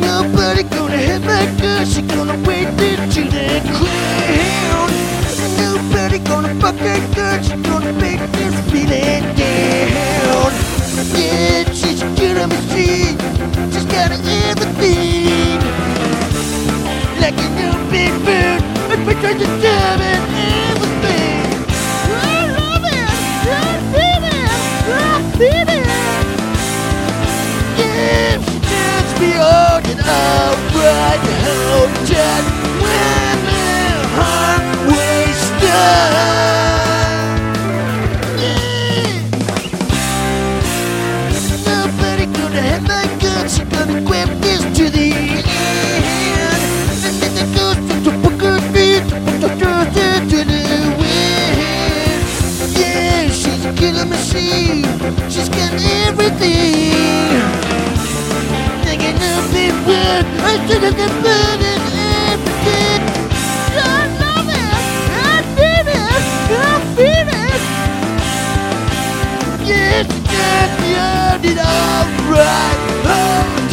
Nobody gonna hit my girl, she gonna wait the ground. Nobody gonna fuck that girl, she gonna make this feeling. Yeah, she's a machine, she's got. Like a new big bird, I bet I gonna have my guts. I'm gonna grab this to the end. And then it goes to the booker beat, to the wind. Yeah, she's a killer machine. She's got everything. Thinking of it. I should have been if you did alright, oh,